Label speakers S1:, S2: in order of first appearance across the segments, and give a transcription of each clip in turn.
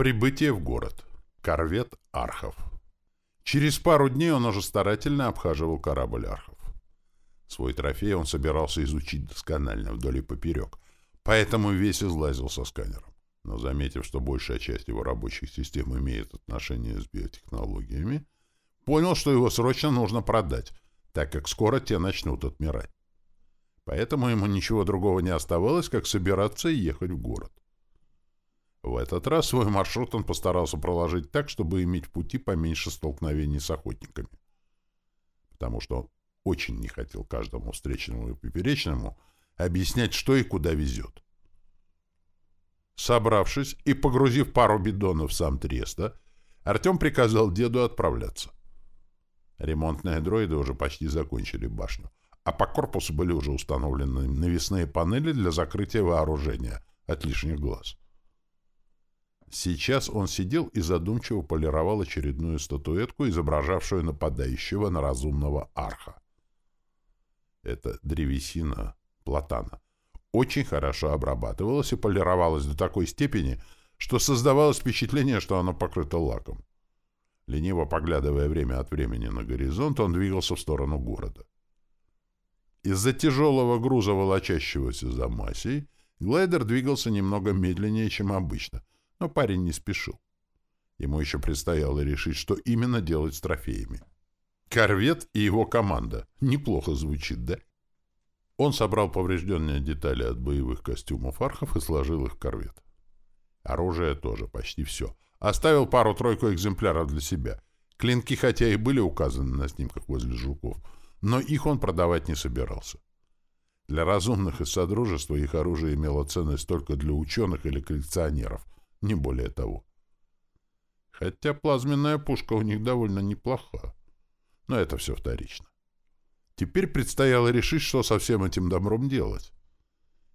S1: Прибытие в город. Корвет Архов. Через пару дней он уже старательно обхаживал корабль Архов. Свой трофей он собирался изучить досконально вдоль и поперек, поэтому весь излазил со сканером. Но заметив, что большая часть его рабочих систем имеет отношение с биотехнологиями, понял, что его срочно нужно продать, так как скоро те начнут отмирать. Поэтому ему ничего другого не оставалось, как собираться и ехать в город. В этот раз свой маршрут он постарался проложить так, чтобы иметь в пути поменьше столкновений с охотниками. Потому что он очень не хотел каждому встречному и поперечному объяснять, что и куда везет. Собравшись и погрузив пару бидонов в сам Треста, Артем приказал деду отправляться. Ремонтные дроиды уже почти закончили башню, а по корпусу были уже установлены навесные панели для закрытия вооружения от лишних глаз. Сейчас он сидел и задумчиво полировал очередную статуэтку, изображавшую нападающего на разумного арха. Это древесина платана. Очень хорошо обрабатывалась и полировалась до такой степени, что создавалось впечатление, что оно покрыто лаком. Лениво поглядывая время от времени на горизонт, он двигался в сторону города. Из-за тяжелого груза, волочащегося за массой, глайдер двигался немного медленнее, чем обычно, но парень не спешил. Ему еще предстояло решить, что именно делать с трофеями. Корвет и его команда. Неплохо звучит, да? Он собрал поврежденные детали от боевых костюмов архов и сложил их в корвет. Оружие тоже, почти все. Оставил пару-тройку экземпляров для себя. Клинки хотя и были указаны на снимках возле жуков, но их он продавать не собирался. Для разумных из Содружества их оружие имело ценность только для ученых или коллекционеров — не более того. Хотя плазменная пушка у них довольно неплоха. Но это все вторично. Теперь предстояло решить, что со всем этим добром делать.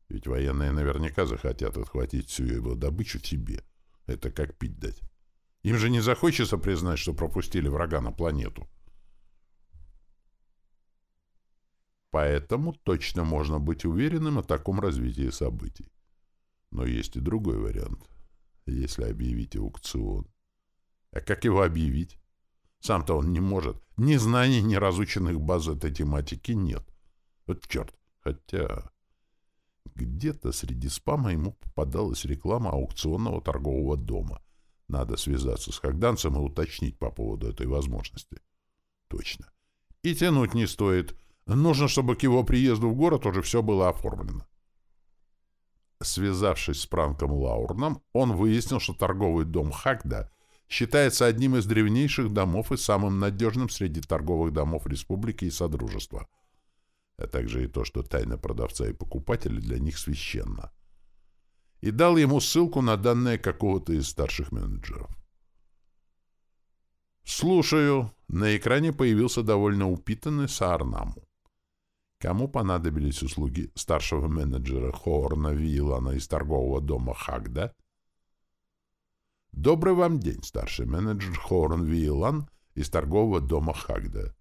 S1: Ведь военные наверняка захотят отхватить всю его добычу себе. Это как пить дать. Им же не захочется признать, что пропустили врага на планету. Поэтому точно можно быть уверенным о таком развитии событий. Но есть и другой вариант если объявить аукцион. А как его объявить? Сам-то он не может. Ни знаний, ни разученных баз этой тематики нет. Вот черт. Хотя... Где-то среди спама ему попадалась реклама аукционного торгового дома. Надо связаться с Хагданцем и уточнить по поводу этой возможности. Точно. И тянуть не стоит. Нужно, чтобы к его приезду в город уже все было оформлено. Связавшись с Пранком Лаурном, он выяснил, что торговый дом Хагда считается одним из древнейших домов и самым надежным среди торговых домов республики и Содружества, а также и то, что тайна продавца и покупателя для них священна. И дал ему ссылку на данные какого-то из старших менеджеров. «Слушаю». На экране появился довольно упитанный Саарнаму. Кому понадобились услуги старшего менеджера Хоорна Вилана из торгового дома Хагда? Добрый вам день, старший менеджер Хоорн Вилан из торгового дома Хагда.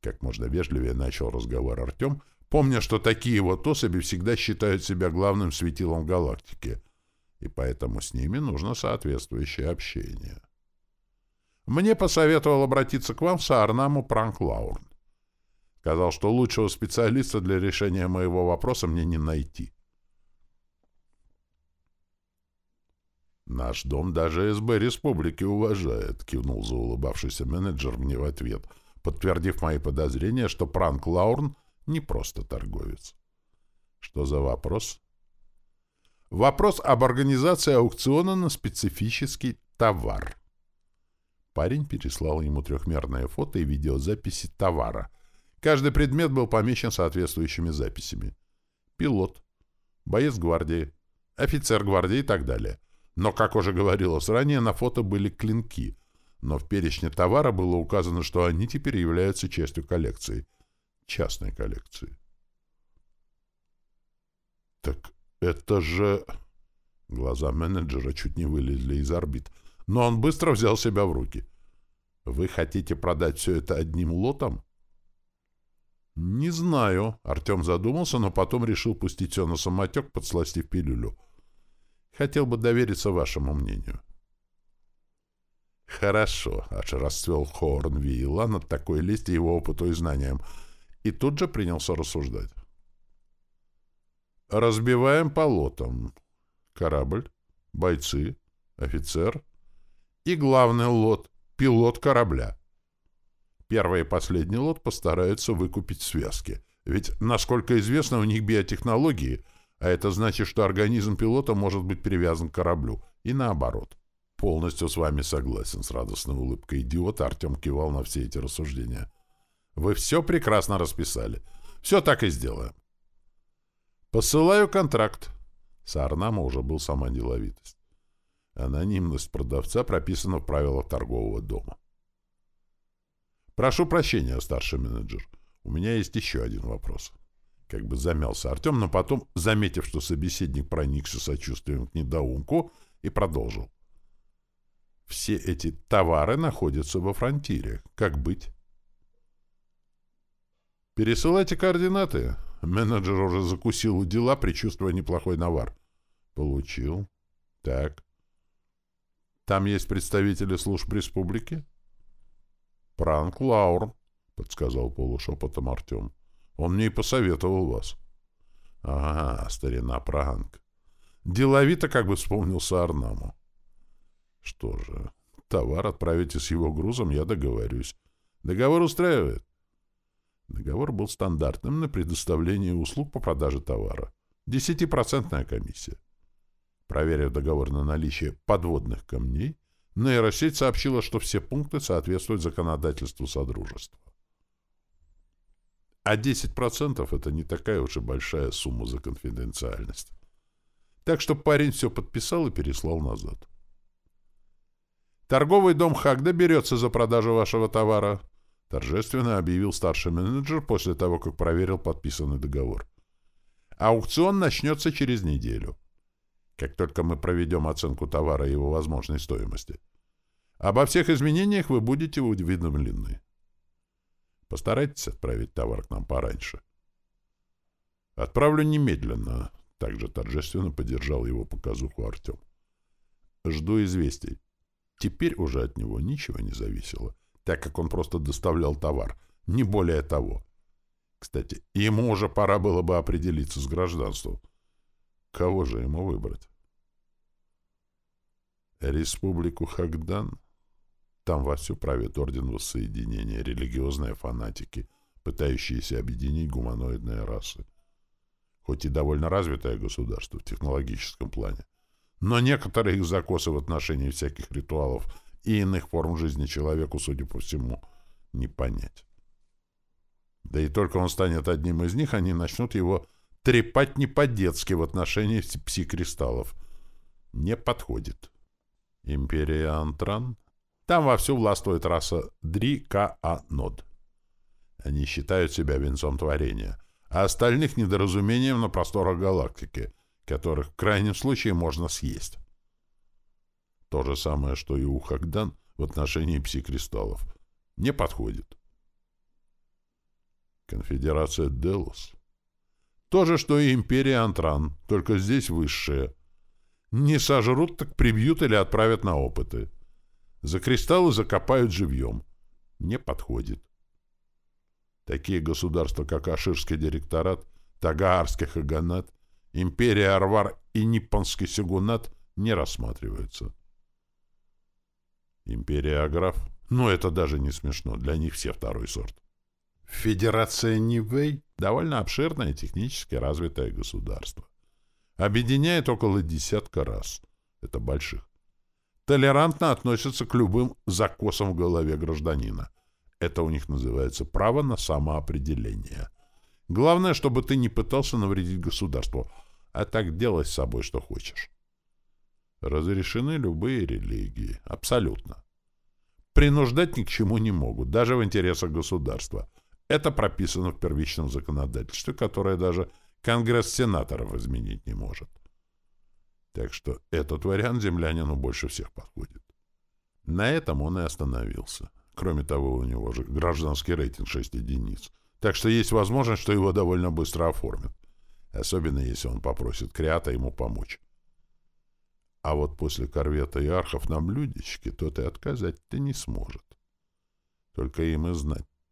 S1: Как можно вежливее начал разговор Артем, помня, что такие вот особи всегда считают себя главным светилом галактики, и поэтому с ними нужно соответствующее общение. Мне посоветовал обратиться к вам Саарнаму Пранклаурн. Сказал, что лучшего специалиста для решения моего вопроса мне не найти. «Наш дом даже СБ республики уважает», — кивнул заулыбавшийся менеджер мне в ответ, подтвердив мои подозрения, что Пранк Лаурн не просто торговец. «Что за вопрос?» «Вопрос об организации аукциона на специфический товар». Парень переслал ему трехмерное фото и видеозаписи товара — Каждый предмет был помечен соответствующими записями. Пилот, боец гвардии, офицер гвардии и так далее. Но, как уже говорилось ранее, на фото были клинки, но в перечне товара было указано, что они теперь являются частью коллекции. Частной коллекции. «Так это же...» Глаза менеджера чуть не вылезли из орбит, но он быстро взял себя в руки. «Вы хотите продать все это одним лотом?» «Не знаю», — Артем задумался, но потом решил пустить все на самотек, подсластив пилюлю. «Хотел бы довериться вашему мнению». Хорошо, аж расцвел Хорн Вилла над такой лести его опыту и знаниям, и тут же принялся рассуждать. Разбиваем по лотам. Корабль, бойцы, офицер и главный лот — пилот корабля. Первый и последний лот постараются выкупить связки. Ведь, насколько известно, у них биотехнологии, а это значит, что организм пилота может быть привязан к кораблю. И наоборот. Полностью с вами согласен, с радостной улыбкой идиота Артем кивал на все эти рассуждения. Вы все прекрасно расписали. Все так и сделаем. Посылаю контракт. Саарнама уже был сама деловитость. Анонимность продавца прописана в правилах торгового дома. Прошу прощения, старший менеджер. У меня есть еще один вопрос. Как бы замялся Артем, но потом, заметив, что собеседник проникся сочувствием к недоумку, и продолжил. Все эти товары находятся во фронтире. Как быть? Пересылайте координаты. Менеджер уже закусил у дела, предчувствуя неплохой навар. Получил. Так. Там есть представители служб республики? Пранк Лаур, подсказал полушепотом Артем. Он мне и посоветовал вас. Ага, старина Пранк. Деловито как бы вспомнился Арнаму. Что же, товар отправите с его грузом, я договорюсь. Договор устраивает? Договор был стандартным на предоставление услуг по продаже товара. Десятипроцентная комиссия. Проверив договор на наличие подводных камней, нейросеть сообщила, что все пункты соответствуют законодательству Содружества. А 10% — это не такая уж и большая сумма за конфиденциальность. Так что парень все подписал и переслал назад. «Торговый дом Хагда берется за продажу вашего товара», — торжественно объявил старший менеджер после того, как проверил подписанный договор. «Аукцион начнется через неделю, как только мы проведем оценку товара и его возможной стоимости. Обо всех изменениях вы будете уведомлены. Постарайтесь отправить товар к нам пораньше». «Отправлю немедленно», — также торжественно поддержал его показуху Артем. «Жду известий». Теперь уже от него ничего не зависело, так как он просто доставлял товар, не более того. Кстати, ему уже пора было бы определиться с гражданством. Кого же ему выбрать? Республику Хагдан? Там вовсю правит орден воссоединения, религиозные фанатики, пытающиеся объединить гуманоидные расы. Хоть и довольно развитое государство в технологическом плане, но некоторые их закосы в отношении всяких ритуалов и иных форм жизни человеку, судя по всему, не понять. Да и только он станет одним из них, они начнут его трепать не по-детски в отношении пси-кристаллов. Не подходит. Империя Антран? Там вовсю властвует раса Дри-Ка-А-Нод. Они считают себя венцом творения, а остальных недоразумением на просторах галактики — которых в крайнем случае можно съесть. То же самое, что и у Хагдан в отношении пси-кристаллов. Не подходит. Конфедерация Делос. То же, что и империя Антран, только здесь высшие. Не сожрут, так прибьют или отправят на опыты. За кристаллы закопают живьем. Не подходит. Такие государства, как Аширский директорат, Тагаарский хаганат Империя Арвар и Ниппонский сёгунат не рассматриваются. Империя Аграф? Ну, это даже не смешно, для них все второй сорт. Федерация Нивэй — довольно обширное технически развитое государство. Объединяет около десятка раз. Это больших. Толерантно относятся к любым закосам в голове гражданина. Это у них называется право на самоопределение — Главное, чтобы ты не пытался навредить государству, а так делай с собой, что хочешь. Разрешены любые религии. Абсолютно. Принуждать ни к чему не могут, даже в интересах государства. Это прописано в первичном законодательстве, которое даже Конгресс сенаторов изменить не может. Так что этот вариант землянину больше всех подходит. На этом он и остановился. Кроме того, у него же гражданский рейтинг 6 единиц — так что есть возможность, что его довольно быстро оформят. Особенно, если он попросит Криата ему помочь. А вот после корвета и архов на блюдечке тот и отказать-то не сможет. Только им и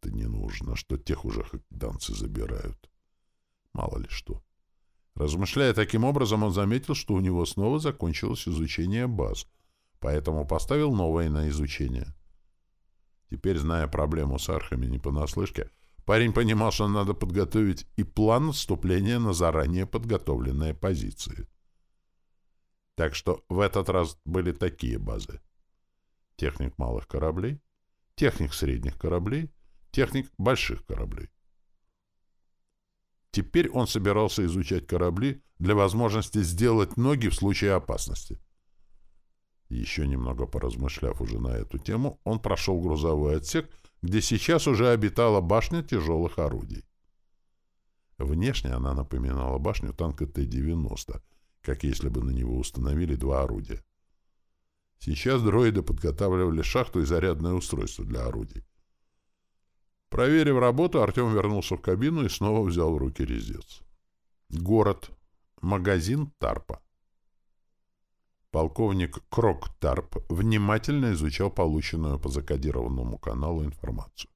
S1: знать-то не нужно, что тех уже хакданцы забирают. Мало ли что. Размышляя таким образом, он заметил, что у него снова закончилось изучение баз, поэтому поставил новое на изучение. Теперь, зная проблему с архами не понаслышке, парень понимал, что надо подготовить и план отступления на заранее подготовленные позиции. Так что в этот раз были такие базы. Техник малых кораблей, техник средних кораблей, техник больших кораблей. Теперь он собирался изучать корабли для возможности сделать ноги в случае опасности. Еще немного поразмышляв уже на эту тему, он прошел грузовой отсек, где сейчас уже обитала башня тяжелых орудий. Внешне она напоминала башню танка Т-90, как если бы на него установили два орудия. Сейчас дроиды подготавливали шахту и зарядное устройство для орудий. Проверив работу, Артем вернулся в кабину и снова взял в руки резец. Город. Магазин Тарпа. Полковник Крок Тарп внимательно изучал полученную по закодированному каналу информацию.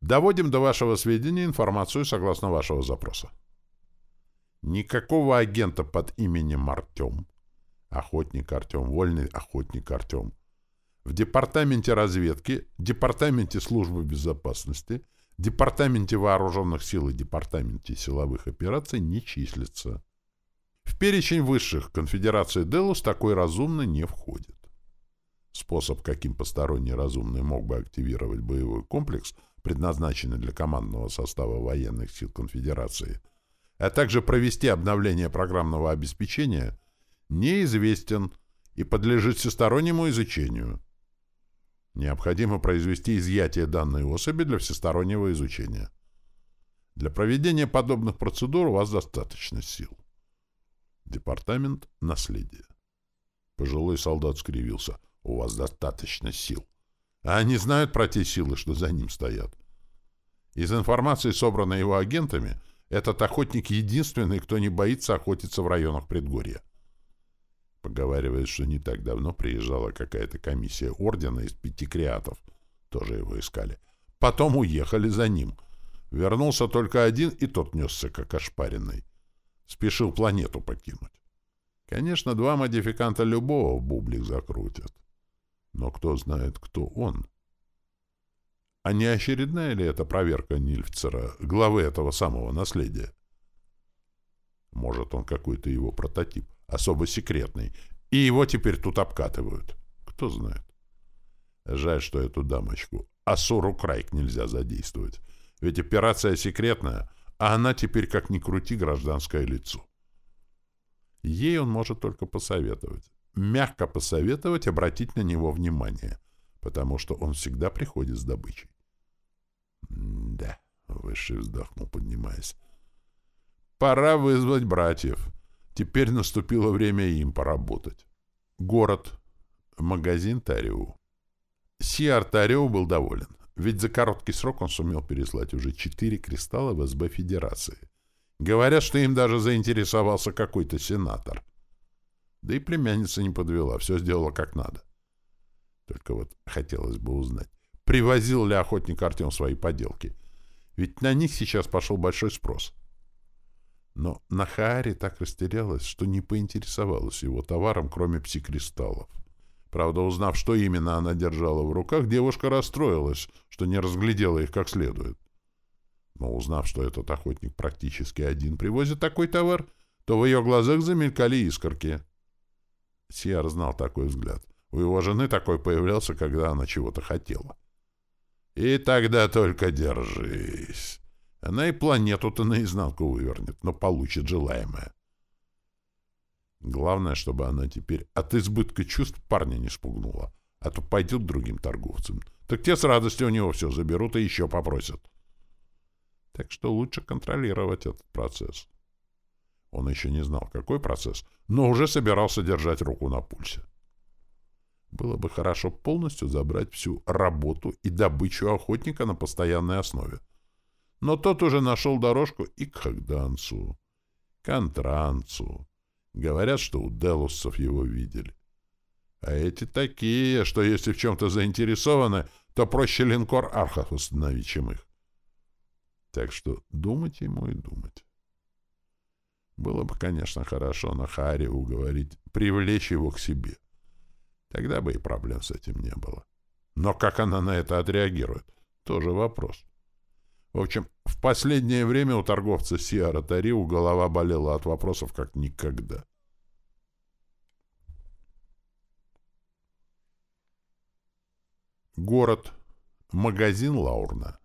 S1: Доводим до вашего сведения информацию согласно вашего запроса. Никакого агента под именем Артем, охотник Артем, вольный охотник Артем, в Департаменте разведки, Департаменте службы безопасности, Департаменте вооруженных сил и Департаменте силовых операций не числится. В перечень высших конфедерации Делус такой разумный не входит. Способ, каким посторонний разумный мог бы активировать боевой комплекс, предназначенный для командного состава военных сил конфедерации, а также провести обновление программного обеспечения, неизвестен и подлежит всестороннему изучению. Необходимо произвести изъятие данной особи для всестороннего изучения. Для проведения подобных процедур у вас достаточно сил. Департамент наследия. Пожилой солдат скривился. У вас достаточно сил. А они знают про те силы, что за ним стоят. Из информации, собранной его агентами, этот охотник единственный, кто не боится охотиться в районах предгорья. Поговаривает, что не так давно приезжала какая-то комиссия ордена из пяти креатов. Тоже его искали. Потом уехали за ним. Вернулся только один, и тот несся как ошпаренный. Спешил планету покинуть. Конечно, два модификанта любого бублик закрутят. Но кто знает, кто он? А не очередная ли это проверка Нильфцера, главы этого самого наследия? Может, он какой-то его прототип особо секретный, и его теперь тут обкатывают. Кто знает. Жаль, что эту дамочку, Асуру Крайк, нельзя задействовать. Ведь операция секретная, а она теперь, как ни крути, гражданское лицо. Ей он может только посоветовать. Мягко посоветовать обратить на него внимание, потому что он всегда приходит с добычей. «Да», — Высший вздохнул, поднимаясь. «Пора вызвать братьев». Теперь наступило время им поработать. Город. Магазин Тариу. Сиар Тариу был доволен, ведь за короткий срок он сумел переслать уже четыре кристалла в СБ Федерации. Говорят, что им даже заинтересовался какой-то сенатор. Да и племянница не подвела, все сделала как надо. Только вот хотелось бы узнать, привозил ли охотник Артем свои поделки. Ведь на них сейчас пошел большой спрос. Но Нахаари так растерялась, что не поинтересовалась его товаром, кроме псикристаллов. Правда, узнав, что именно она держала в руках, девушка расстроилась, что не разглядела их как следует. Но узнав, что этот охотник практически один привозит такой товар, то в ее глазах замелькали искорки. Сиар знал такой взгляд. У его жены такой появлялся, когда она чего-то хотела. «И тогда только держись!» Она и планету-то наизнанку вывернет, но получит желаемое. Главное, чтобы она теперь от избытка чувств парня не спугнула, а то пойдет другим торговцам. Так те с радостью у него все заберут и еще попросят. Так что лучше контролировать этот процесс. Он еще не знал, какой процесс, но уже собирался держать руку на пульсе. Было бы хорошо полностью забрать всю работу и добычу охотника на постоянной основе но тот уже нашел дорожку и к Хагданцу, к Антранцу, Говорят, что у Делуссов его видели. А эти такие, что если в чем-то заинтересованы, то проще линкор Архов установить, чем их. Так что думать ему и думать. Было бы, конечно, хорошо на Харе уговорить, привлечь его к себе. Тогда бы и проблем с этим не было. Но как она на это отреагирует? Тоже вопрос. В общем, в последнее время у торговца Сиара Тариу голова болела от вопросов как никогда. Город. Магазин Лаурна.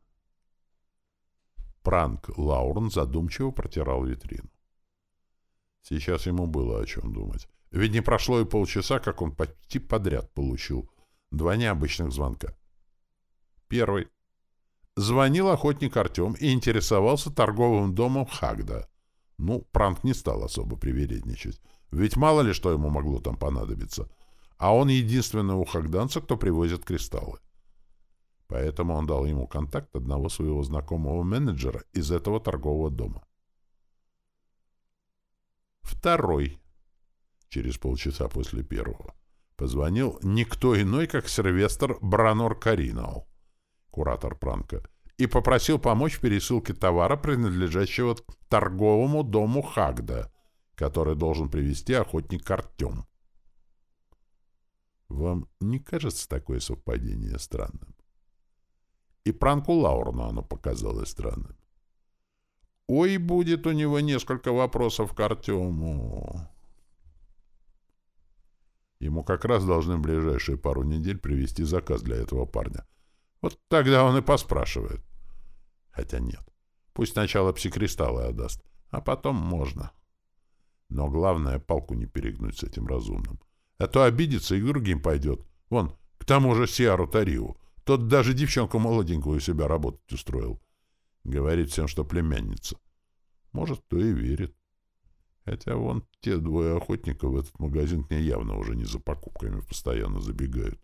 S1: Пранк Лаурн задумчиво протирал витрину. Сейчас ему было о чем думать. Ведь не прошло и полчаса, как он почти подряд получил два необычных звонка. Первый. Звонил охотник Артем и интересовался торговым домом Хагда. Ну, Пранк не стал особо привередничать. Ведь мало ли что ему могло там понадобиться. А он единственный у хагданца, кто привозит кристаллы. Поэтому он дал ему контакт одного своего знакомого менеджера из этого торгового дома. Второй, через полчаса после первого, позвонил никто иной, как Сильвестр Бранор Каринал, куратор Пранка, и попросил помочь в пересылке товара, принадлежащего торговому дому Хагда, который должен привезти охотник Артем. Вам не кажется такое совпадение странным? И Пранку Лаурну оно показалось странным. Ой, будет у него несколько вопросов к Артему. Ему как раз должны в ближайшие пару недель привезти заказ для этого парня. Вот тогда он и поспрашивает. Хотя нет. Пусть сначала псикристаллы отдаст, а потом можно. Но главное, палку не перегнуть с этим разумным. А то обидится и к другим пойдет. Вон, к тому же Сиару Тариу. Тот даже девчонку молоденькую у себя работать устроил. Говорит всем, что племянница. Может, кто и верит. Хотя вон те двое охотников в этот магазин к ней явно уже не за покупками постоянно забегают.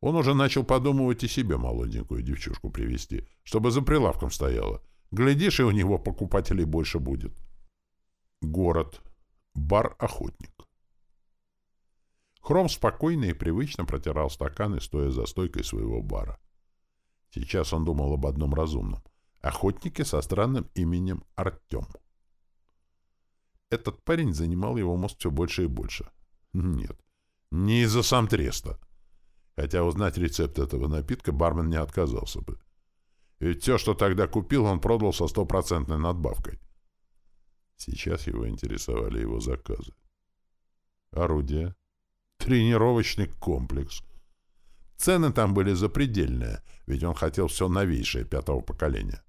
S1: Он уже начал подумывать и себе молоденькую девчушку привести, чтобы за прилавком стояла. Глядишь, и у него покупателей больше будет. Город. Бар-охотник. Хром спокойно и привычно протирал стаканы, стоя за стойкой своего бара. Сейчас он думал об одном разумном — охотнике со странным именем Артем. Этот парень занимал его мозг все больше и больше. Нет, не из-за сам треста. Хотя узнать рецепт этого напитка бармен не отказался бы. Ведь все, что тогда купил, он продал со стопроцентной надбавкой. Сейчас его интересовали его заказы. Орудия. Тренировочный комплекс. Цены там были запредельные, ведь он хотел все новейшее пятого поколения.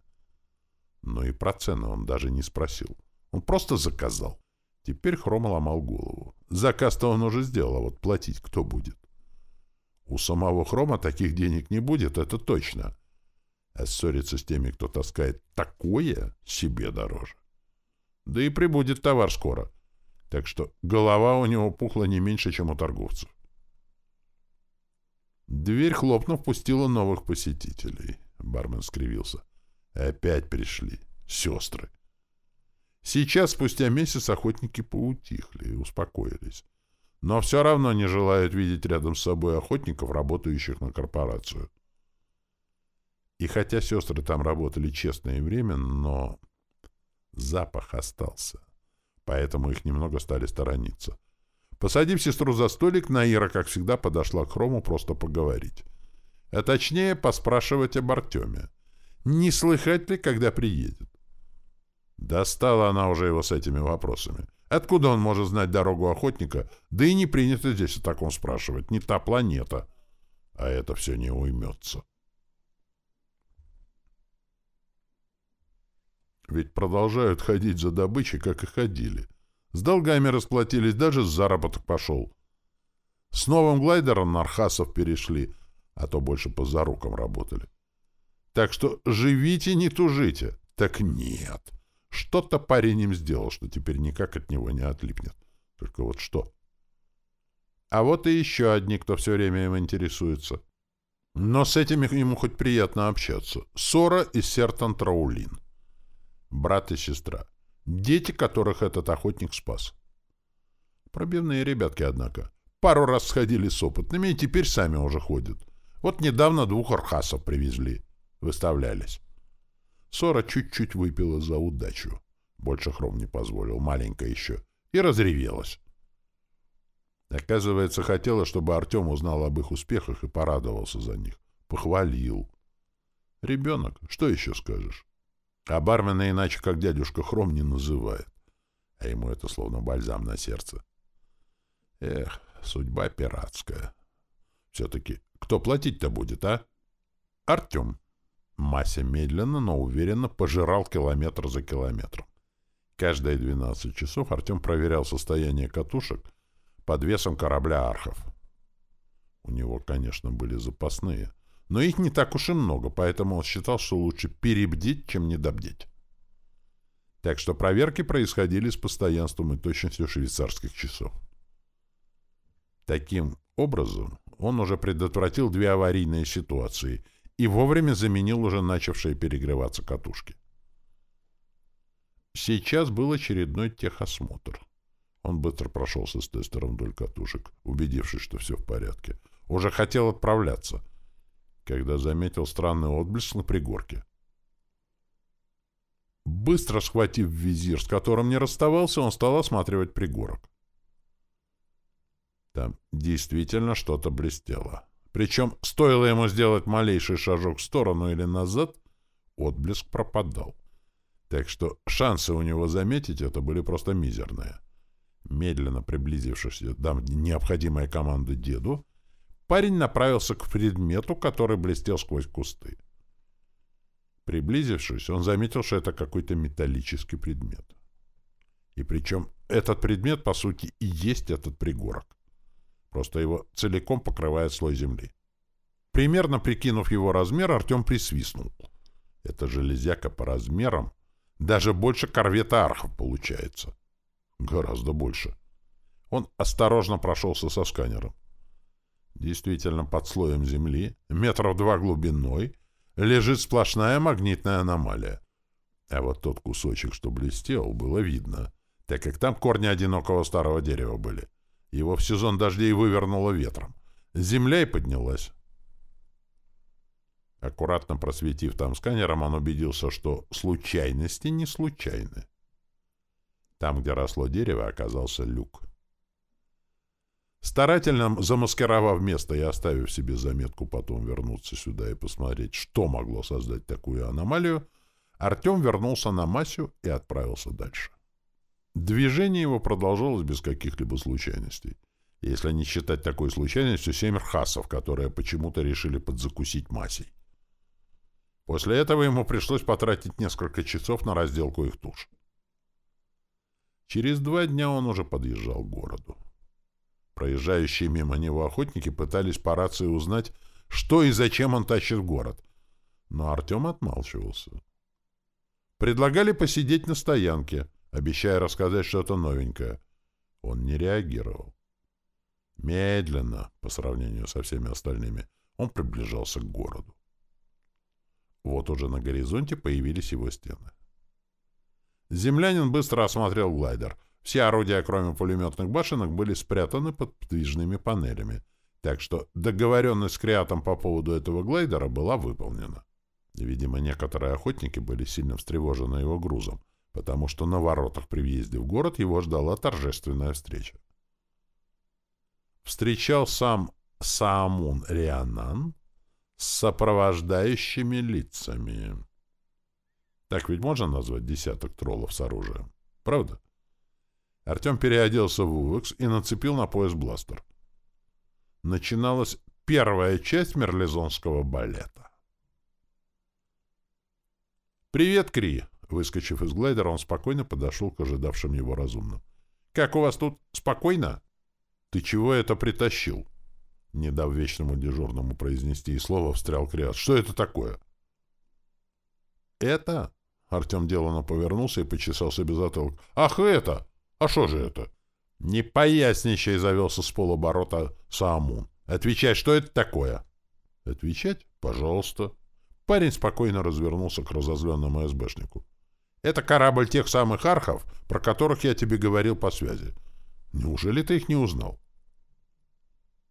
S1: Но и про цены он даже не спросил. Он просто заказал. Теперь Хрома ломал голову. Заказ-то он уже сделал, а вот платить кто будет? У самого Хрома таких денег не будет, это точно. А ссориться с теми, кто таскает такое, себе дороже. Да и прибудет товар скоро. Так что голова у него пухла не меньше, чем у торговцев. Дверь, хлопнув, пустила новых посетителей. Бармен скривился. Опять пришли. Сестры. Сейчас, спустя месяц, охотники поутихли и успокоились. Но все равно не желают видеть рядом с собой охотников, работающих на корпорацию. И хотя сестры там работали честно и временно, но запах остался. Поэтому их немного стали сторониться. Посадив сестру за столик, Наира, как всегда, подошла к Хрому просто поговорить. А точнее, поспрашивать об Артеме. Не слыхать ли, когда приедет? Достала она уже его с этими вопросами. Откуда он может знать дорогу охотника? Да и не принято здесь о таком спрашивать. Не та планета. А это все не уймется. Ведь продолжают ходить за добычей, как и ходили. — с долгами расплатились, даже заработок пошел. С новым глайдером на Архасов перешли, а то больше по зарукам работали. Так что живите, не тужите. Так нет. Что-то парень им сделал, что теперь никак от него не отлипнет. Только вот что? А вот и еще одни, кто все время им интересуется. Но с этими ему хоть приятно общаться. Сора и Сертан Траулин. Брат и сестра. Дети, которых этот охотник спас. Пробивные ребятки, однако. Пару раз сходили с опытными и теперь сами уже ходят. Вот недавно двух архасов привезли. Выставлялись. Сора чуть-чуть выпила за удачу. Больше Хром не позволил, маленькая еще. И разревелась. Оказывается, хотела, чтобы Артем узнал об их успехах и порадовался за них. Похвалил. Ребенок, что еще скажешь? А бармена иначе, как дядюшка Хром, не называет. А ему это словно бальзам на сердце. Эх, судьба пиратская. Все-таки кто платить-то будет, а? Артем. Мася медленно, но уверенно пожирал километр за километром. Каждые 12 часов Артем проверял состояние катушек под весом корабля «Архов». У него, конечно, были запасные, но их не так уж и много, поэтому он считал, что лучше перебдеть, чем недобдеть. Так что проверки происходили с постоянством и точностью швейцарских часов. Таким образом, он уже предотвратил две аварийные ситуации и вовремя заменил уже начавшие перегреваться катушки. Сейчас был очередной техосмотр. Он быстро прошелся с тестером вдоль катушек, убедившись, что все в порядке. Уже хотел отправляться, когда заметил странный отблеск на пригорке. Быстро схватив визир, с которым не расставался, он стал осматривать пригорок. Там действительно что-то блестело. Причем, стоило ему сделать малейший шажок в сторону или назад, отблеск пропадал так что шансы у него заметить это были просто мизерные. Медленно приблизившись дам необходимой команды деду, парень направился к предмету, который блестел сквозь кусты. Приблизившись, он заметил, что это какой-то металлический предмет. И причем этот предмет, по сути, и есть этот пригорок. Просто его целиком покрывает слой земли. Примерно прикинув его размер, Артем присвистнул. Это железяка по размерам даже больше корвета «Архов» получается. Гораздо больше. Он осторожно прошелся со сканером. Действительно, под слоем земли, метров два глубиной, лежит сплошная магнитная аномалия. А вот тот кусочек, что блестел, было видно, так как там корни одинокого старого дерева были. Его в сезон дождей вывернуло ветром. Земля и поднялась. Аккуратно просветив там сканером, он убедился, что случайности не случайны. Там, где росло дерево, оказался люк. Старательно замаскировав место и оставив себе заметку потом вернуться сюда и посмотреть, что могло создать такую аномалию, Артем вернулся на Масю и отправился дальше. Движение его продолжалось без каких-либо случайностей. Если не считать такой случайностью семь рхасов, которые почему-то решили подзакусить Масей. После этого ему пришлось потратить несколько часов на разделку их туш. Через два дня он уже подъезжал к городу. Проезжающие мимо него охотники пытались по рации узнать, что и зачем он тащит город. Но Артем отмалчивался. Предлагали посидеть на стоянке, обещая рассказать что-то новенькое. Он не реагировал. Медленно, по сравнению со всеми остальными, он приближался к городу. Вот уже на горизонте появились его стены. Землянин быстро осмотрел глайдер. Все орудия, кроме пулеметных башенок, были спрятаны под подвижными панелями, так что договоренность с Креатом по поводу этого глайдера была выполнена. Видимо, некоторые охотники были сильно встревожены его грузом, потому что на воротах при въезде в город его ждала торжественная встреча. Встречал сам Саамун Рианан, с сопровождающими лицами. Так ведь можно назвать десяток троллов с оружием? Правда? Артем переоделся в УВЭКС и нацепил на пояс бластер. Начиналась первая часть мерлезонского балета. «Привет, Кри!» Выскочив из глайдера, он спокойно подошел к ожидавшим его разумным. «Как у вас тут? Спокойно?» «Ты чего это притащил?» Не дав вечному дежурному произнести и слова, встрял Криас. «Что это такое?» «Это?» Артем деланно повернулся и почесал себе затылок. «Ах, это! А что же это?» «Не поясничай!» — завелся с полоборота Саамун. «Отвечай, что это такое?» «Отвечать? Пожалуйста». Парень спокойно развернулся к разозленному СБшнику. Это корабль тех самых архов, про которых я тебе говорил по связи. Неужели ты их не узнал?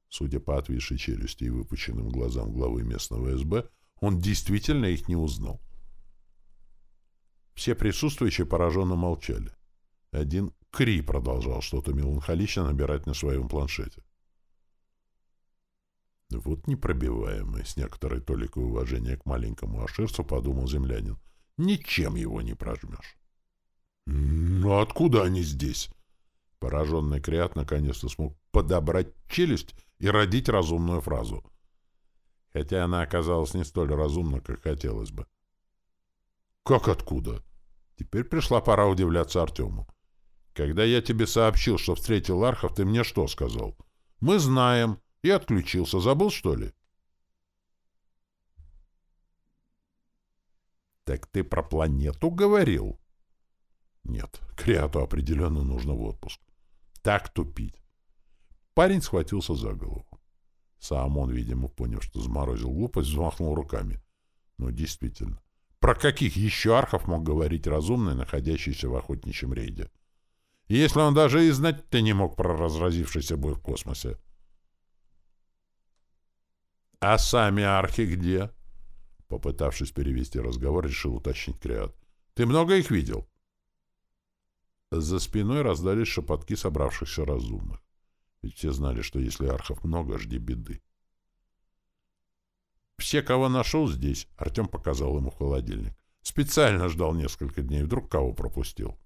S1: Судя по отвисшей челюсти и выпученным глазам главы местного СБ, он действительно их не узнал. Все присутствующие пораженно молчали. Один Кри продолжал что-то меланхолично набирать на своем планшете. Вот непробиваемый, с некоторой толикой уважения к маленькому аширцу, подумал землянин. Ничем его не прожмешь. «Ну откуда они здесь?» Пораженный Криат наконец-то смог подобрать челюсть и родить разумную фразу. Хотя она оказалась не столь разумна, как хотелось бы. «Как откуда?» Теперь пришла пора удивляться Артему. «Когда я тебе сообщил, что встретил Архов, ты мне что сказал?» «Мы знаем». И отключился. Забыл, что ли? «Так ты про планету говорил?» «Нет, Криату определенно нужно в отпуск. Так тупить». Парень схватился за голову. Саамон, видимо, понял, что заморозил глупость, взмахнул руками. Ну, действительно. Про каких еще архов мог говорить разумный, находящийся в охотничьем рейде? Если он даже и знать-то не мог про разразившийся бой в космосе. «А сами архи где?» Попытавшись перевести разговор, решил уточнить Криат. «Ты много их видел?» За спиной раздались шепотки собравшихся разумных. Ведь все знали, что если архов много, жди беды. «Все, кого нашел здесь», — Артем показал ему холодильник. «Специально ждал несколько дней, вдруг кого пропустил».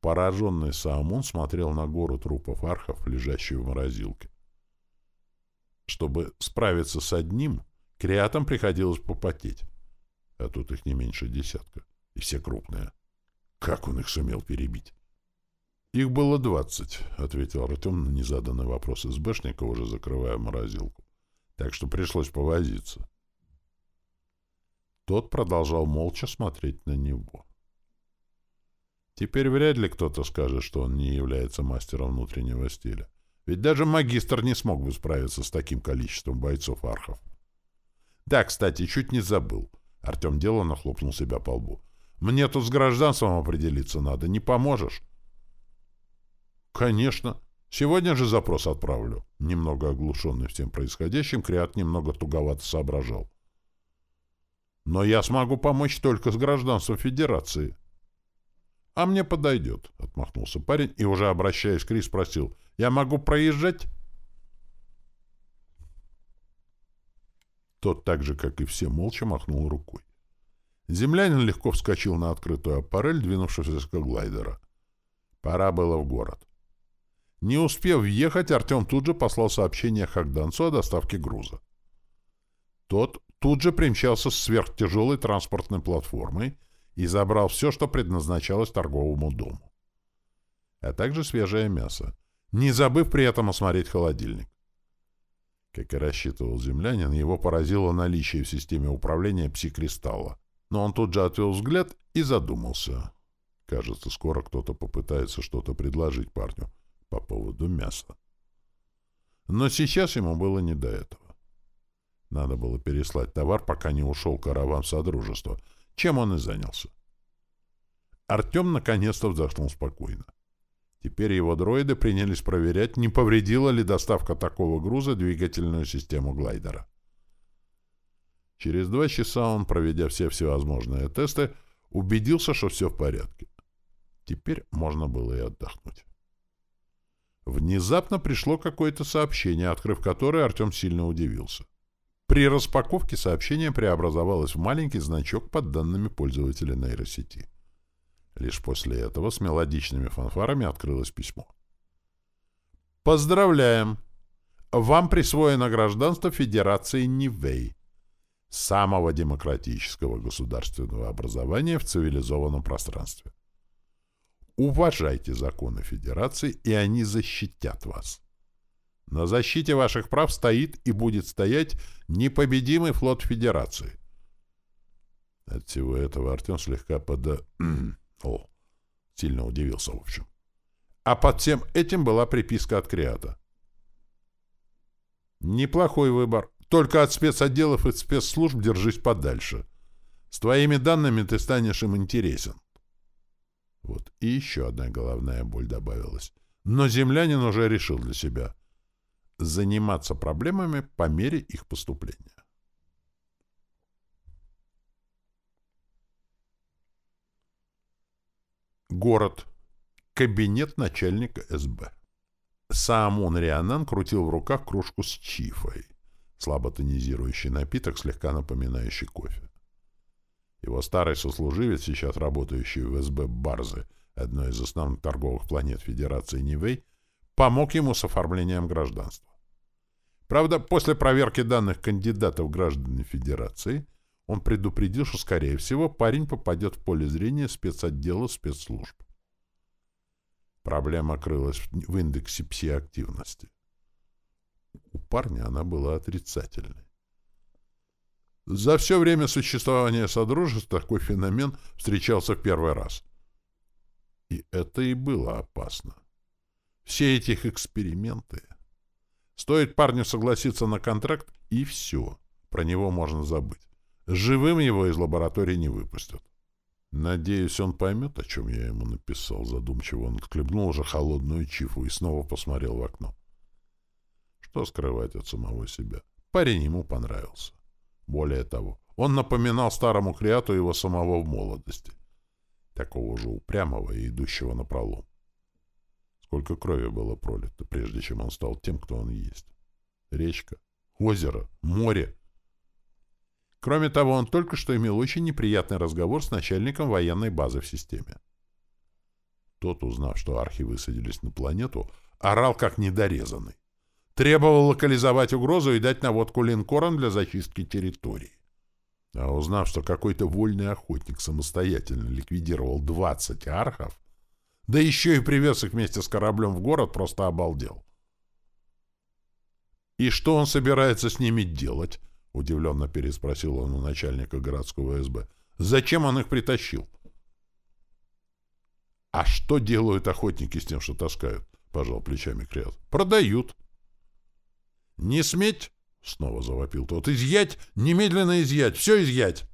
S1: Пораженный Саамун смотрел на гору трупов архов, лежащую в морозилке. Чтобы справиться с одним, креатам приходилось попотеть. А тут их не меньше десятка. И все крупные. Как он их сумел перебить? «Их было двадцать», — ответил Артем на незаданный вопрос СБшника, уже закрывая морозилку. «Так что пришлось повозиться». Тот продолжал молча смотреть на него. Теперь вряд ли кто-то скажет, что он не является мастером внутреннего стиля. Ведь даже магистр не смог бы справиться с таким количеством бойцов-архов. Да, кстати, чуть не забыл. Артем деланно хлопнул себя по лбу. Мне тут с гражданством определиться надо. Не поможешь? Конечно. Сегодня же запрос отправлю. Немного оглушенный всем происходящим, Криат немного туговато соображал. Но я смогу помочь только с гражданством Федерации. «А мне подойдет», — отмахнулся парень и, уже обращаясь к Крис, спросил, «Я могу проезжать?» Тот так же, как и все, молча махнул рукой. Землянин легко вскочил на открытую аппарель, двинувшись к глайдера. Пора было в город. Не успев въехать, Артем тут же послал сообщение Хагданцу о доставке груза. Тот тут же примчался с сверхтяжелой транспортной платформой и забрал все, что предназначалось торговому дому. А также свежее мясо, не забыв при этом осмотреть холодильник. Как и рассчитывал землянин, его поразило наличие в системе управления пси-кристалла. Но он тут же отвел взгляд и задумался. Кажется, скоро кто-то попытается что-то предложить парню по поводу мяса. Но сейчас ему было не до этого. Надо было переслать товар, пока не ушел караван Содружества — чем он и занялся. Артем наконец-то вздохнул спокойно. Теперь его дроиды принялись проверять, не повредила ли доставка такого груза двигательную систему глайдера. Через два часа он, проведя все всевозможные тесты, убедился, что все в порядке. Теперь можно было и отдохнуть. Внезапно пришло какое-то сообщение, открыв которое Артем сильно удивился. При распаковке сообщение преобразовалось в маленький значок под данными пользователя нейросети. Лишь после этого с мелодичными фанфарами открылось письмо. «Поздравляем! Вам присвоено гражданство Федерации Нивэй, самого демократического государственного образования в цивилизованном пространстве. Уважайте законы Федерации, и они защитят вас. На защите ваших прав стоит и будет стоять непобедимый флот Федерации. От всего этого Артем слегка под... О, сильно удивился, в общем. А под всем этим была приписка от Креата. Неплохой выбор. Только от спецотделов и спецслужб держись подальше. С твоими данными ты станешь им интересен. Вот и еще одна головная боль добавилась. Но землянин уже решил для себя заниматься проблемами по мере их поступления. Город. Кабинет начальника СБ. Саамон Рианан крутил в руках кружку с чифой, слабо тонизирующий напиток, слегка напоминающий кофе. Его старый сослуживец, сейчас работающий в СБ Барзы, одной из основных торговых планет Федерации Нивэй, помог ему с оформлением гражданства. Правда, после проверки данных кандидатов граждан Федерации, он предупредил, что, скорее всего, парень попадет в поле зрения спецотдела спецслужб. Проблема крылась в индексе пси-активности. У парня она была отрицательной. За все время существования Содружества такой феномен встречался в первый раз. И это и было опасно. Все эти эксперименты. Стоит парню согласиться на контракт, и все. Про него можно забыть. Живым его из лаборатории не выпустят. Надеюсь, он поймет, о чем я ему написал. Задумчиво он отхлебнул уже холодную чифу и снова посмотрел в окно. Что скрывать от самого себя? Парень ему понравился. Более того, он напоминал старому креату его самого в молодости. Такого же упрямого и идущего на пролом. Сколько крови было пролито, прежде чем он стал тем, кто он есть. Речка, озеро, море — Кроме того, он только что имел очень неприятный разговор с начальником военной базы в системе. Тот, узнав, что архи высадились на планету, орал как недорезанный. Требовал локализовать угрозу и дать наводку линкорам для зачистки территории. А узнав, что какой-то вольный охотник самостоятельно ликвидировал 20 архов, да еще и привез их вместе с кораблем в город, просто обалдел. И что он собирается с ними делать? — удивленно переспросил он у начальника городского СБ. «Зачем он их притащил?» «А что делают охотники с тем, что таскают?» — пожал плечами Креат. «Продают». «Не сметь!» — снова завопил тот. «Изъять! Немедленно изъять! Все изъять!»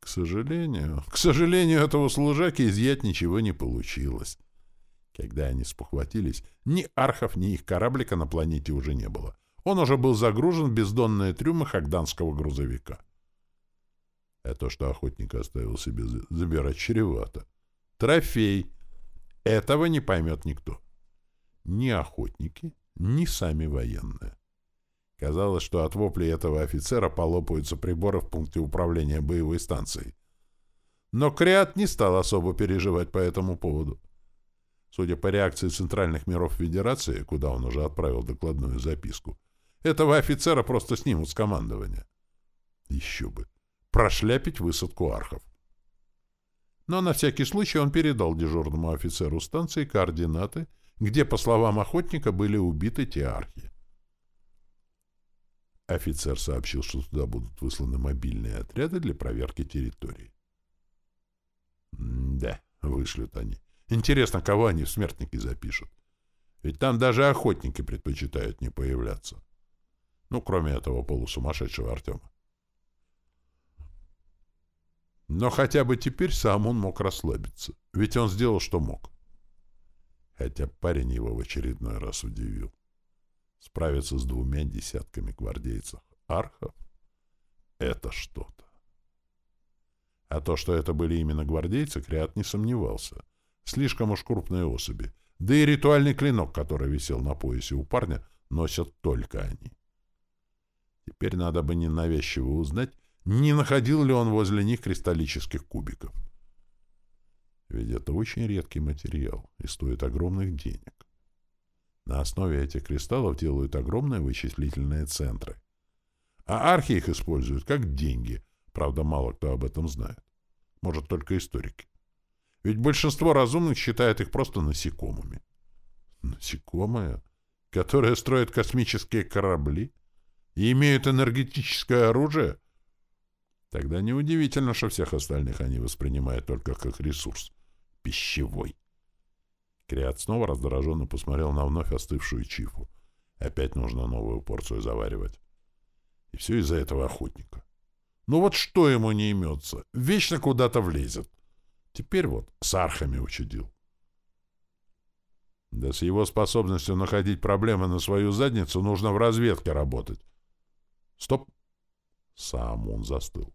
S1: К сожалению, к сожалению, этого служаки изъять ничего не получилось. Когда они спохватились, ни архов, ни их кораблика на планете уже не было. Он уже был загружен в бездонные трюмы хагданского грузовика. Это что охотник оставил себе забирать чревато. Трофей. Этого не поймет никто. Ни охотники, ни сами военные. Казалось, что от воплей этого офицера полопаются приборы в пункте управления боевой станцией. Но Криат не стал особо переживать по этому поводу. Судя по реакции центральных миров Федерации, куда он уже отправил докладную записку, этого офицера просто снимут с командования. Еще бы. Прошляпить высадку архов. Но на всякий случай он передал дежурному офицеру станции координаты, где, по словам охотника, были убиты те архи. Офицер сообщил, что туда будут высланы мобильные отряды для проверки территории. да, вышлют они. Интересно, кого они в смертники запишут? Ведь там даже охотники предпочитают не появляться. Ну, кроме этого полусумасшедшего Артема. Но хотя бы теперь сам он мог расслабиться, ведь он сделал, что мог. Хотя парень его в очередной раз удивил. Справиться с двумя десятками гвардейцев архов — это что-то. А то, что это были именно гвардейцы, Криат не сомневался. Слишком уж крупные особи. Да и ритуальный клинок, который висел на поясе у парня, носят только они. Теперь надо бы ненавязчиво узнать, не находил ли он возле них кристаллических кубиков. Ведь это очень редкий материал и стоит огромных денег. На основе этих кристаллов делают огромные вычислительные центры. А архи их используют как деньги. Правда, мало кто об этом знает. Может, только историки. Ведь большинство разумных считает их просто насекомыми. Насекомые, которые строят космические корабли? И имеют энергетическое оружие, тогда неудивительно, что всех остальных они воспринимают только как ресурс. Пищевой. Криат снова раздраженно посмотрел на вновь остывшую чифу. Опять нужно новую порцию заваривать. И все из-за этого охотника. Ну вот что ему не имется? Вечно куда-то влезет. Теперь вот с архами учудил. Да с его способностью находить проблемы на свою задницу нужно в разведке работать. Стоп. Сам он застыл.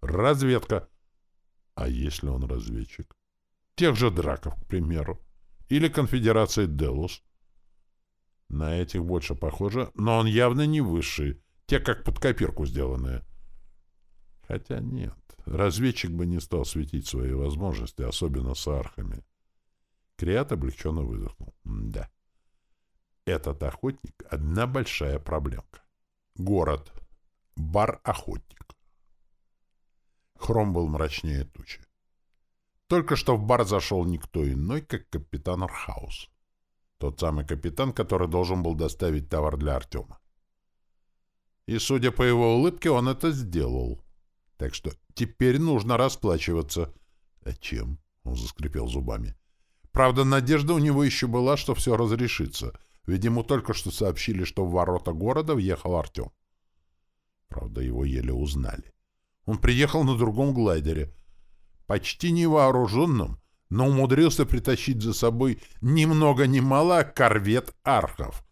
S1: Разведка. А если он разведчик? Тех же драков, к примеру. Или конфедерации Делус. На этих больше похоже, но он явно не высший. Те как под копирку сделанные. Хотя нет, разведчик бы не стал светить свои возможности, особенно с архами. Криат облегченно выдохнул. Да. Этот охотник — одна большая проблемка. Город. Бар-охотник. Хром был мрачнее тучи. Только что в бар зашел никто иной, как капитан Архаус. Тот самый капитан, который должен был доставить товар для Артема. И, судя по его улыбке, он это сделал. Так что теперь нужно расплачиваться. — А чем? — он заскрипел зубами. Правда, надежда у него еще была, что все разрешится, ведь ему только что сообщили, что в ворота города въехал Артем. Правда, его еле узнали. Он приехал на другом глайдере, почти невооруженном, но умудрился притащить за собой ни много ни мало корвет архов.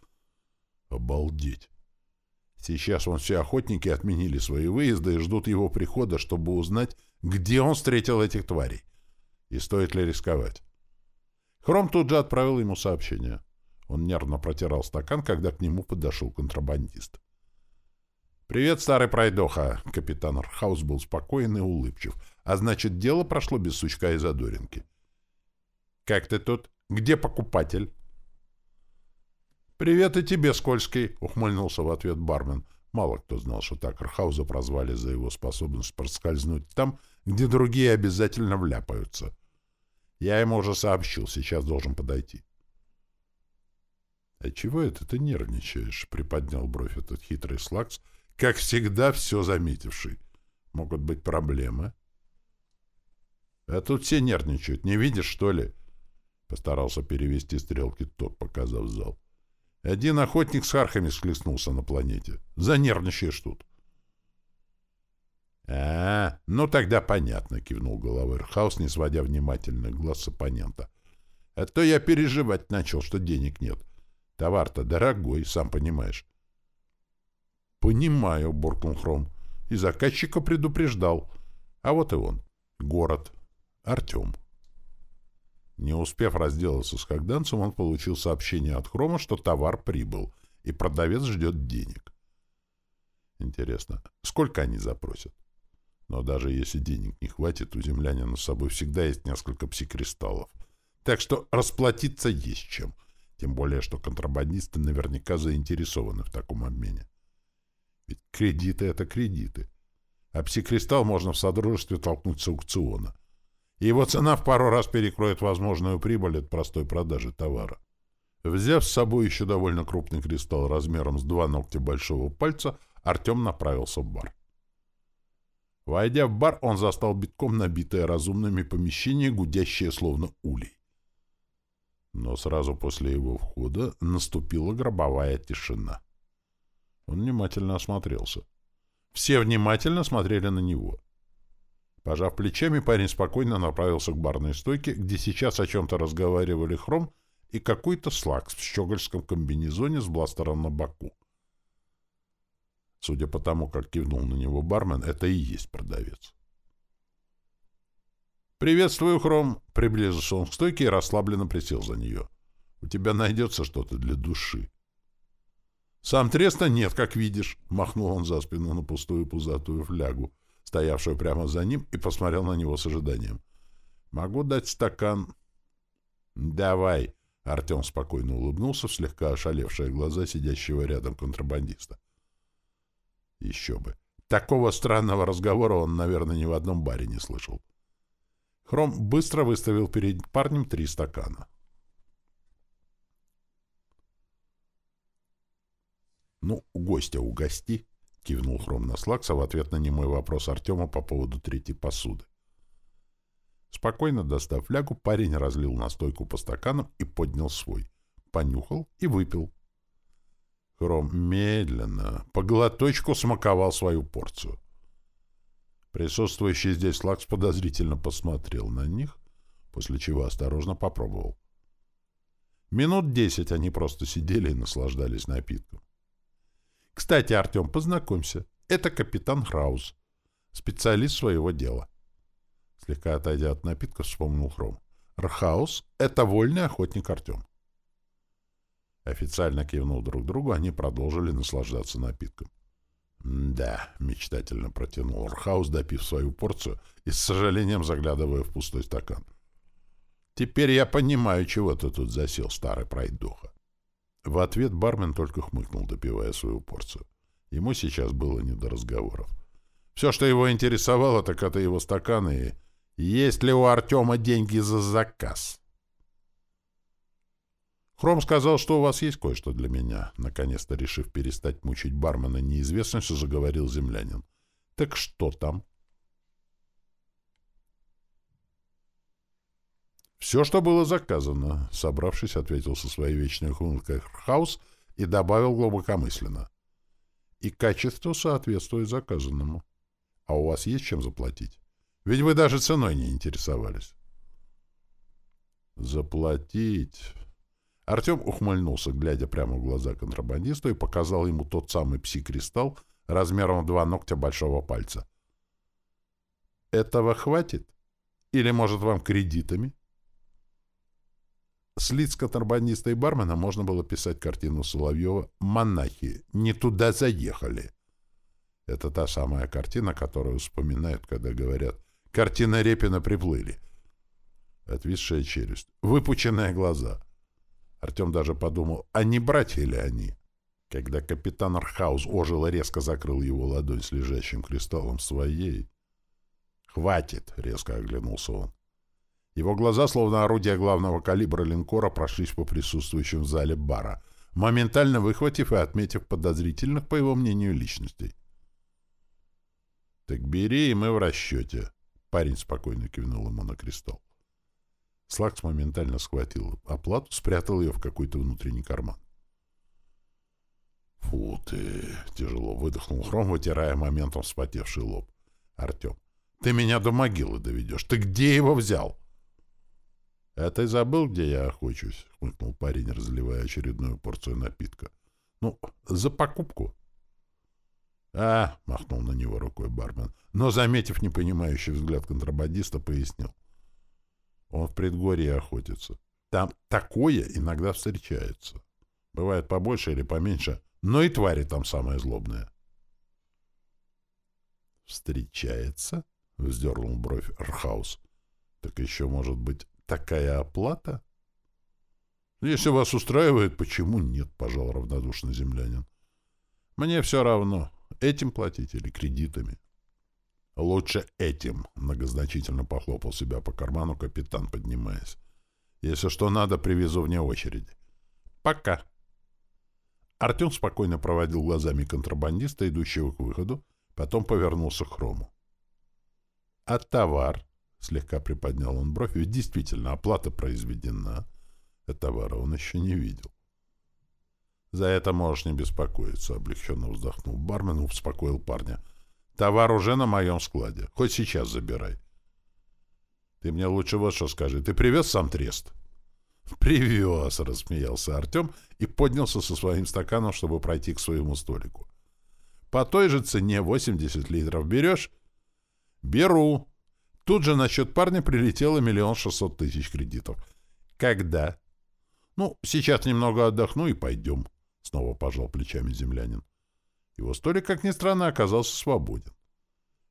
S1: Обалдеть! Сейчас вон все охотники отменили свои выезды и ждут его прихода, чтобы узнать, где он встретил этих тварей. И стоит ли рисковать. Хром тут же отправил ему сообщение. Он нервно протирал стакан, когда к нему подошел контрабандист. «Привет, старый пройдоха!» Капитан Архаус был спокоен и улыбчив. А значит, дело прошло без сучка и задоринки. «Как ты тут? Где покупатель?» «Привет и тебе, Скользкий!» — ухмыльнулся в ответ бармен. Мало кто знал, что так Архауза прозвали за его способность проскользнуть там, где другие обязательно вляпаются. Я ему уже сообщил, сейчас должен подойти. — А чего это ты нервничаешь? — приподнял бровь этот хитрый слакс, как всегда все заметивший. — Могут быть проблемы. — А тут все нервничают, не видишь, что ли? Постарался перевести стрелки тот, показав зал. — один охотник с архами схлестнулся на планете. Занервничаешь тут. «А, ну тогда понятно», — кивнул головой Рхаус, не сводя внимательных глаз с оппонента. «А то я переживать начал, что денег нет. Товар-то дорогой, сам понимаешь». «Понимаю», — буркнул Хром. «И заказчика предупреждал. А вот и он. Город. Артем». Не успев разделаться с Хагданцем, он получил сообщение от Хрома, что товар прибыл, и продавец ждет денег. Интересно, сколько они запросят? Но даже если денег не хватит, у землянина с собой всегда есть несколько псикристаллов. Так что расплатиться есть чем. Тем более, что контрабандисты наверняка заинтересованы в таком обмене. Ведь кредиты — это кредиты. А псикристалл можно в содружестве толкнуть с аукциона его цена в пару раз перекроет возможную прибыль от простой продажи товара. Взяв с собой еще довольно крупный кристалл размером с два ногтя большого пальца, Артем направился в бар. Войдя в бар, он застал битком набитое разумными помещение, гудящее словно улей. Но сразу после его входа наступила гробовая тишина. Он внимательно осмотрелся. Все внимательно смотрели на него. Пожав плечами, парень спокойно направился к барной стойке, где сейчас о чем-то разговаривали Хром и какой-то слакс в щегольском комбинезоне с бластером на боку. Судя по тому, как кивнул на него бармен, это и есть продавец. «Приветствую, Хром!» — приблизился он к стойке и расслабленно присел за нее. «У тебя найдется что-то для души». «Сам треста нет, как видишь», — махнул он за спину на пустую пузатую флягу стоявшую прямо за ним, и посмотрел на него с ожиданием. «Могу дать стакан?» «Давай!» — Артем спокойно улыбнулся в слегка ошалевшие глаза сидящего рядом контрабандиста. Еще бы! Такого странного разговора он, наверное, ни в одном баре не слышал. Хром быстро выставил перед парнем три стакана. «Ну, гостя угости!» — кивнул Хром на Слакса в ответ на немой вопрос Артема по поводу третьей посуды. Спокойно достав флягу, парень разлил настойку по стаканам и поднял свой. Понюхал и выпил. Хром медленно, по глоточку смаковал свою порцию. Присутствующий здесь Лакс подозрительно посмотрел на них, после чего осторожно попробовал. Минут десять они просто сидели и наслаждались напитком. «Кстати, Артем, познакомься. Это капитан Храус, специалист своего дела». Слегка отойдя от напитка, вспомнил Хром. «Рхаус — это вольный охотник Артем». Официально кивнув друг другу, они продолжили наслаждаться напитком. «Да», — мечтательно протянул Рхаус, допив свою порцию и с сожалением заглядывая в пустой стакан. «Теперь я понимаю, чего ты тут засел, старый пройдоха». В ответ бармен только хмыкнул, допивая свою порцию. Ему сейчас было не до разговоров. Все, что его интересовало, так это его стаканы и есть ли у Артема деньги за заказ. Хром сказал, что у вас есть кое-что для меня. Наконец-то, решив перестать мучить бармена неизвестностью, заговорил землянин. Так что там? Все, что было заказано, собравшись, ответил со своей вечной ухмылкой Хаус и добавил глубокомысленно. И качество соответствует заказанному. А у вас есть чем заплатить? Ведь вы даже ценой не интересовались. Заплатить... Артем ухмыльнулся, глядя прямо в глаза контрабандисту, и показал ему тот самый пси-кристалл размером в два ногтя большого пальца. «Этого хватит? Или, может, вам кредитами?» С лиц контрабандиста и бармена можно было писать картину Соловьева «Монахи, не туда заехали». Это та самая картина, которую вспоминают, когда говорят «Картина Репина приплыли». Отвисшая челюсть, выпученные глаза — Артем даже подумал, а не братья ли они? Когда капитан Архаус ожил и резко закрыл его ладонь с лежащим кристаллом своей... «Хватит!» — резко оглянулся он. Его глаза, словно орудия главного калибра линкора, прошлись по присутствующим в зале бара, моментально выхватив и отметив подозрительных, по его мнению, личностей. «Так бери, и мы в расчете», — парень спокойно кивнул ему на кристалл. Слакс моментально схватил оплату, спрятал ее в какой-то внутренний карман. «Фу ты!» — тяжело выдохнул Хром, вытирая моментом вспотевший лоб. «Артем, ты меня до могилы доведешь. Ты где его взял?» «А ты забыл, где я охочусь?» — хмыкнул парень, разливая очередную порцию напитка. «Ну, за покупку». «А!» — махнул на него рукой бармен, но, заметив непонимающий взгляд контрабандиста, пояснил. Он в предгорье охотится. Там такое иногда встречается. Бывает побольше или поменьше, но и твари там самые злобные. «Встречается?» — вздернул бровь Рхаус. «Так еще, может быть, такая оплата?» «Если вас устраивает, почему нет?» — пожал равнодушно землянин. «Мне все равно, этим платить или кредитами». «Лучше этим», — многозначительно похлопал себя по карману капитан, поднимаясь. «Если что надо, привезу вне очереди». «Пока». Артем спокойно проводил глазами контрабандиста, идущего к выходу, потом повернулся к Хрому. «А товар?» — слегка приподнял он бровь. «Ведь действительно, оплата произведена. А товара он еще не видел». «За это можешь не беспокоиться», — облегченно вздохнул бармен и успокоил парня. Товар уже на моем складе. Хоть сейчас забирай. Ты мне лучше вот что скажи. Ты привез сам трест? Привез, рассмеялся Артем и поднялся со своим стаканом, чтобы пройти к своему столику. По той же цене 80 литров берешь? Беру. Тут же на счет парня прилетело миллион шестьсот тысяч кредитов. Когда? Ну, сейчас немного отдохну и пойдем. Снова пожал плечами землянин. Его столик, как ни странно, оказался свободен.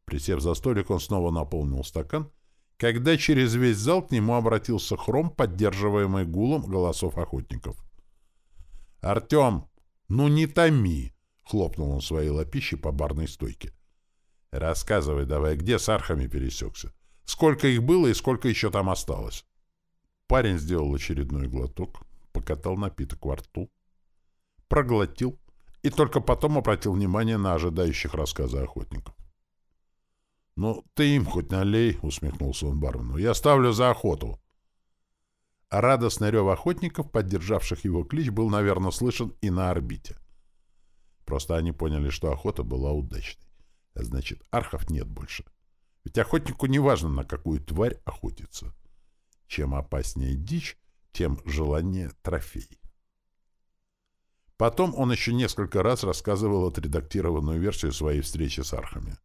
S1: Присев за столик, он снова наполнил стакан, когда через весь зал к нему обратился хром, поддерживаемый гулом голосов охотников. «Артем, ну не томи!» — хлопнул он своей лапищей по барной стойке. «Рассказывай давай, где с архами пересекся? Сколько их было и сколько еще там осталось?» Парень сделал очередной глоток, покатал напиток во рту, проглотил, и только потом обратил внимание на ожидающих рассказа охотников. «Ну, ты им хоть налей», — усмехнулся он бармену. «Я ставлю за охоту». А радостный рев охотников, поддержавших его клич, был, наверное, слышен и на орбите. Просто они поняли, что охота была удачной. А значит, архов нет больше. Ведь охотнику не важно, на какую тварь охотиться. Чем опаснее дичь, тем желание трофей. Потом он еще несколько раз рассказывал отредактированную версию своей встречи с архами.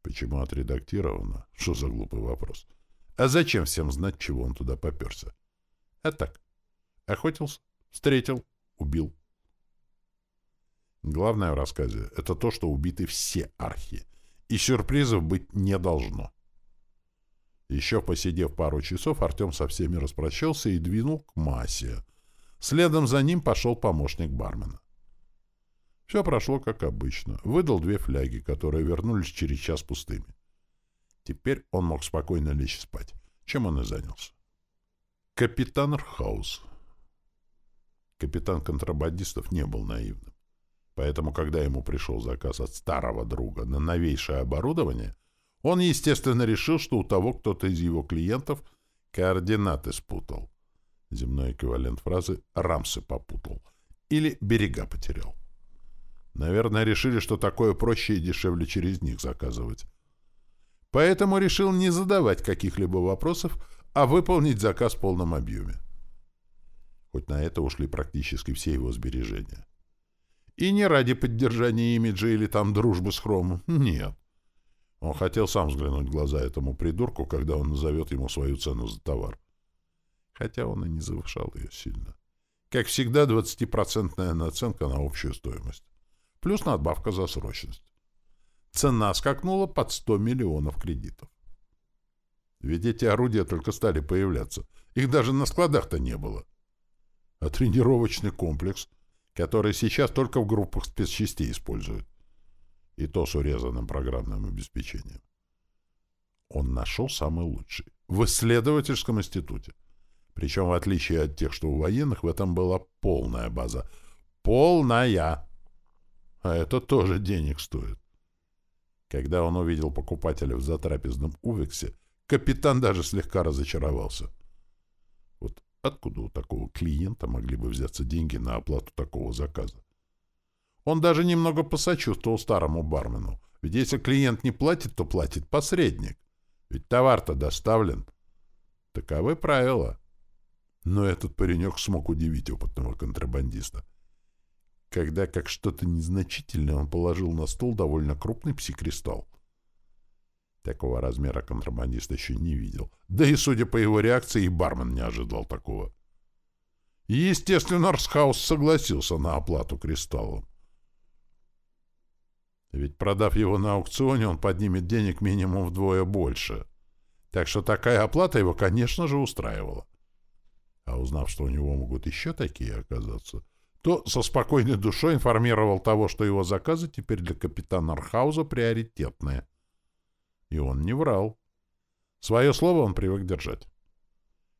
S1: Почему отредактировано? Что за глупый вопрос? А зачем всем знать, чего он туда поперся? А так. Охотился, встретил, убил. Главное в рассказе — это то, что убиты все архи. И сюрпризов быть не должно. Еще посидев пару часов, Артем со всеми распрощался и двинул к массе. Следом за ним пошел помощник бармена. Все прошло как обычно. Выдал две фляги, которые вернулись через час пустыми. Теперь он мог спокойно лечь спать, чем он и занялся. Капитан Рхаус. Капитан контрабандистов не был наивным. Поэтому, когда ему пришел заказ от старого друга на новейшее оборудование, он, естественно, решил, что у того кто-то из его клиентов координаты спутал. Земной эквивалент фразы «рамсы попутал» или «берега потерял». Наверное, решили, что такое проще и дешевле через них заказывать. Поэтому решил не задавать каких-либо вопросов, а выполнить заказ в полном объеме. Хоть на это ушли практически все его сбережения. И не ради поддержания имиджа или там дружбы с Хромом. Нет. Он хотел сам взглянуть в глаза этому придурку, когда он назовет ему свою цену за товар. Хотя он и не завышал ее сильно. Как всегда, 20% наценка на общую стоимость. Плюс надбавка за срочность. Цена скакнула под 100 миллионов кредитов. Ведь эти орудия только стали появляться. Их даже на складах-то не было. А тренировочный комплекс — который сейчас только в группах спецчастей используют. И то с урезанным программным обеспечением. Он нашел самый лучший. В исследовательском институте. Причем, в отличие от тех, что у военных, в этом была полная база. Полная! А это тоже денег стоит. Когда он увидел покупателя в затрапезном Увексе, капитан даже слегка разочаровался. Вот Откуда у такого клиента могли бы взяться деньги на оплату такого заказа? Он даже немного посочувствовал старому бармену. Ведь если клиент не платит, то платит посредник. Ведь товар-то доставлен. Таковы правила. Но этот паренек смог удивить опытного контрабандиста. Когда, как что-то незначительное, он положил на стол довольно крупный псикристалл. Такого размера контрабандист еще не видел. Да и, судя по его реакции, и бармен не ожидал такого. Естественно, Арсхаус согласился на оплату кристаллом. Ведь, продав его на аукционе, он поднимет денег минимум вдвое больше. Так что такая оплата его, конечно же, устраивала. Узнав, что у него могут еще такие оказаться, то со спокойной душой информировал того, что его заказы теперь для капитана Архауза приоритетные — и он не врал. Свое слово он привык держать.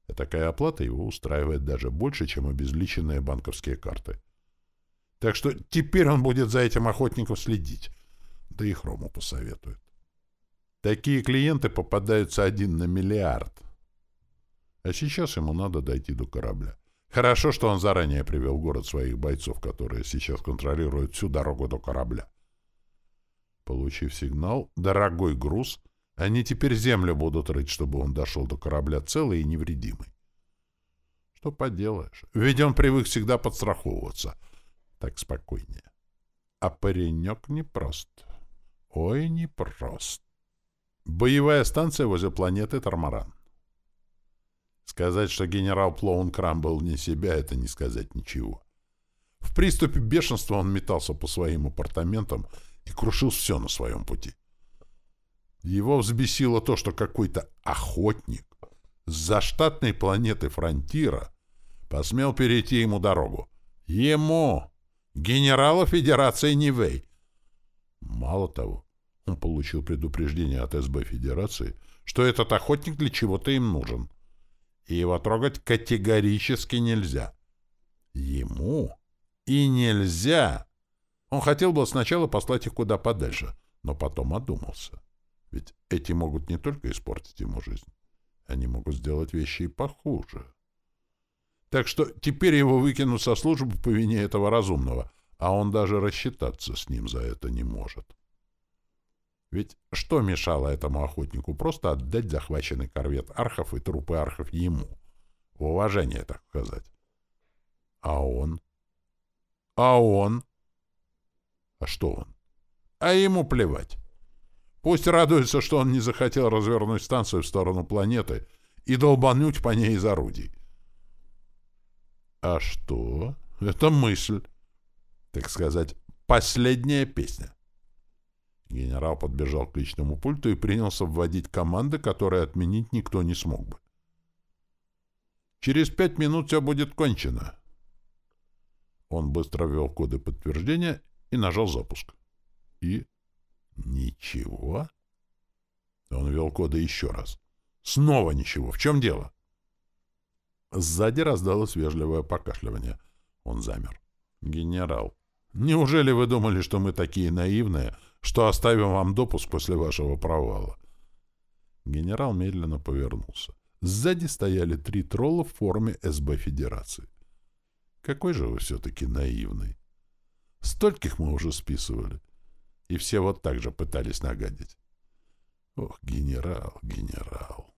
S1: И такая оплата его устраивает даже больше, чем обезличенные банковские карты. Так что теперь он будет за этим охотником следить. Да и Хрому посоветует. Такие клиенты попадаются один на миллиард. А сейчас ему надо дойти до корабля. Хорошо, что он заранее привел в город своих бойцов, которые сейчас контролируют всю дорогу до корабля. Получив сигнал, дорогой груз, они теперь землю будут рыть, чтобы он дошел до корабля целый и невредимый. Что поделаешь, ведь он привык всегда подстраховываться. Так спокойнее. А паренек непрост. Ой, непрост. Боевая станция возле планеты Тормаран. Сказать, что генерал Плоункрам был не себя, это не сказать ничего. В приступе бешенства он метался по своим апартаментам и крушил все на своем пути. Его взбесило то, что какой-то охотник с заштатной планеты Фронтира посмел перейти ему дорогу. Ему, генералу Федерации Нивей. Мало того, он получил предупреждение от СБ Федерации, что этот охотник для чего-то им нужен, и его трогать категорически нельзя. Ему и нельзя. Он хотел бы сначала послать их куда подальше, но потом одумался. Ведь эти могут не только испортить ему жизнь, они могут сделать вещи и похуже. Так что теперь его выкинут со службы по вине этого разумного, а он даже рассчитаться с ним за это не может. Ведь что мешало этому охотнику просто отдать захваченный корвет архов и трупы архов ему? Уважение, так сказать. А он? А он? А что он? А ему плевать. Пусть радуется, что он не захотел развернуть станцию в сторону планеты и долбануть по ней из орудий. А что? Это мысль. Так сказать, последняя песня. Генерал подбежал к личному пульту и принялся вводить команды, которые отменить никто не смог бы. «Через пять минут все будет кончено». Он быстро ввел коды подтверждения и нажал запуск. И... ничего. Он ввел коды еще раз. Снова ничего. В чем дело? Сзади раздалось вежливое покашливание. Он замер. «Генерал, неужели вы думали, что мы такие наивные, что оставим вам допуск после вашего провала?» Генерал медленно повернулся. Сзади стояли три тролла в форме СБ Федерации. «Какой же вы все-таки наивный! Стольких мы уже списывали, и все вот так же пытались нагадить. Ох, генерал, генерал!»